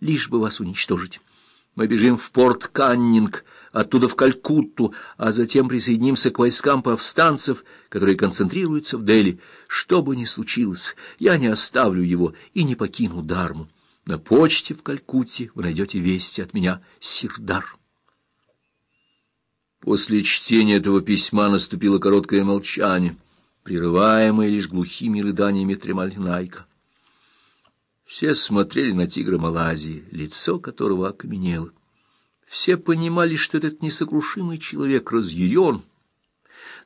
лишь бы вас уничтожить. Мы бежим в порт Каннинг, оттуда в Калькутту, а затем присоединимся к войскам повстанцев, которые концентрируются в Дели. Что бы ни случилось, я не оставлю его и не покину Дарму. На почте в Калькутте вы найдете вести от меня, Сирдар. После чтения этого письма наступило короткое молчание, прерываемое лишь глухими рыданиями Тремальнайка. Все смотрели на тигра Малайзии, лицо которого окаменело. Все понимали, что этот несокрушимый человек разъярен,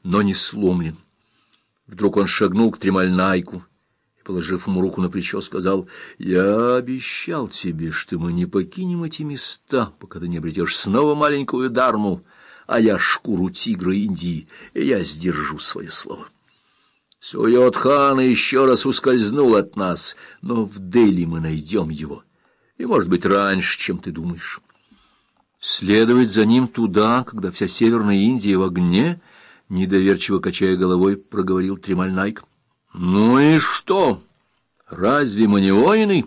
но не сломлен. Вдруг он шагнул к Тремальнайку и, положив ему руку на плечо, сказал, «Я обещал тебе, что мы не покинем эти места, пока ты не обретешь снова маленькую дарму, а я шкуру тигра Индии, и я сдержу свое слово». Суйот-хан еще раз ускользнул от нас, но в Дели мы найдем его, и, может быть, раньше, чем ты думаешь. Следовать за ним туда, когда вся Северная Индия в огне, недоверчиво качая головой, проговорил Тремальнайк. Ну и что? Разве мы не воины?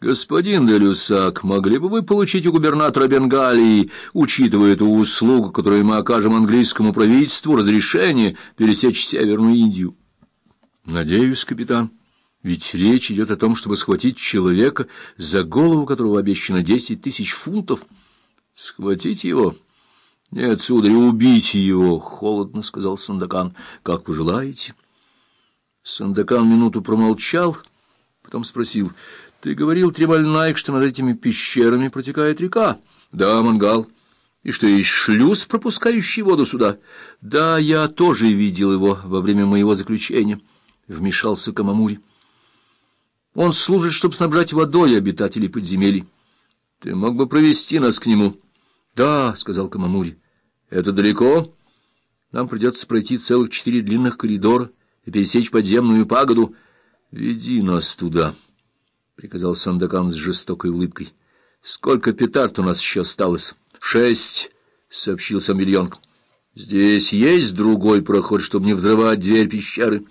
Господин Делюсак, могли бы вы получить у губернатора Бенгалии, учитывая эту услугу, которую мы окажем английскому правительству, разрешение пересечь Северную Индию? Надеюсь, капитан. Ведь речь идет о том, чтобы схватить человека, за голову которого обещано десять тысяч фунтов. Схватить его? Нет, сударь, убейте его, — холодно сказал Сандакан. Как пожелаете. Сандакан минуту промолчал, потом спросил. Ты говорил, Требальнайк, что над этими пещерами протекает река? Да, Мангал. И что есть шлюз, пропускающий воду сюда? Да, я тоже видел его во время моего заключения. — вмешался Камамури. «Он служит, чтобы снабжать водой обитателей подземелий. Ты мог бы провести нас к нему?» «Да», — сказал Камамури. «Это далеко? Нам придется пройти целых четыре длинных коридора и пересечь подземную пагоду. Веди нас туда», — приказал Сандакан с жестокой улыбкой. «Сколько петард у нас еще осталось?» «Шесть», — сообщил Самбельонг. «Здесь есть другой проход, чтобы не взрывать дверь пещеры?»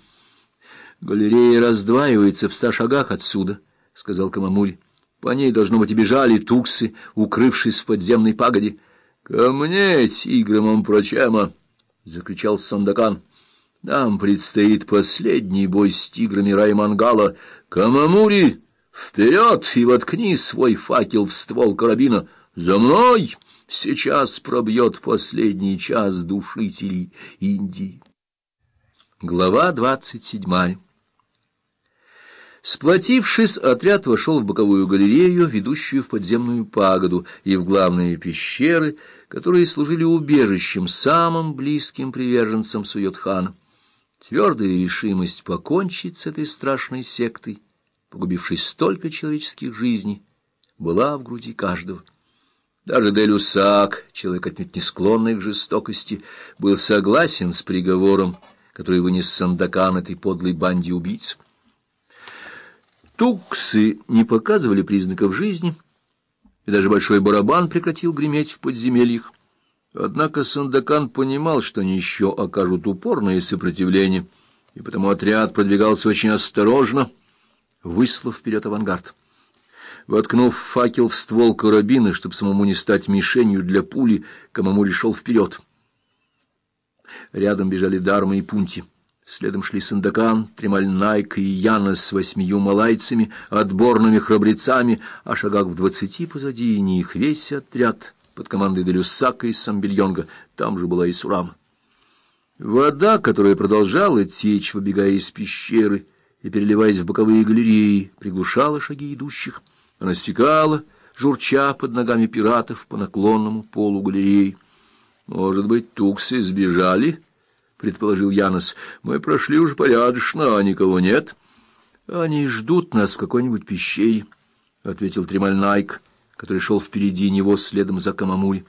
Галерея раздваивается в ста шагах отсюда, — сказал Камамуль. По ней, должно быть, и бежали туксы, укрывшись в подземной пагоде. — Ко мне, тиграм Ампрочема! — закричал Сандакан. — Нам предстоит последний бой с тиграми Раймангала. Камамури, вперед и воткни свой факел в ствол карабина. За мной! Сейчас пробьет последний час душителей Индии. Глава двадцать седьмая Сплотившись, отряд вошел в боковую галерею, ведущую в подземную пагоду, и в главные пещеры, которые служили убежищем самым близким приверженцам Суйотхана. Твердая решимость покончить с этой страшной сектой, погубившей столько человеческих жизней, была в груди каждого. Даже Делюсак, человек отнюдь не склонный к жестокости, был согласен с приговором, который вынес Сандакан этой подлой банде убийц. Туксы не показывали признаков жизни, и даже большой барабан прекратил греметь в подземельях. Однако Сандакан понимал, что они еще окажут упорное сопротивление, и потому отряд продвигался очень осторожно, выслав вперед авангард. Воткнув факел в ствол карабина, чтобы самому не стать мишенью для пули, Камамури шел вперед. Рядом бежали Дарма и Пунти. Следом шли Сандакан, Тремальнайк и Яна с восьмию малайцами, отборными храбрецами, а шагах в двадцати позади них весь отряд под командой Делюсака и Самбельонга. Там же была и Сурама. Вода, которая продолжала течь, выбегая из пещеры и переливаясь в боковые галереи, приглушала шаги идущих. Она стекала, журча под ногами пиратов по наклонному полу галереи. Может быть, туксы сбежали? —— предположил Янос. — Мы прошли уже порядочно, а никого нет. — Они ждут нас в какой-нибудь пещере, — ответил Тремальнайк, который шел впереди него следом за Камамуль.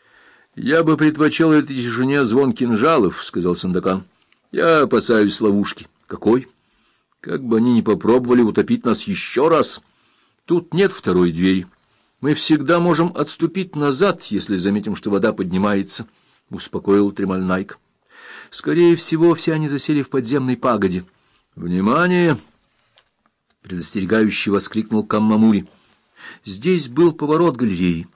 — Я бы предпочел этой тишине звон кинжалов, — сказал Сандакан. — Я опасаюсь ловушки. — Какой? — Как бы они ни попробовали утопить нас еще раз. Тут нет второй двери. Мы всегда можем отступить назад, если заметим, что вода поднимается, — успокоил Тремальнайк. Скорее всего, все они засели в подземной пагоде. «Внимание!» — предостерегающе воскликнул Каммамури. Здесь был поворот галереи.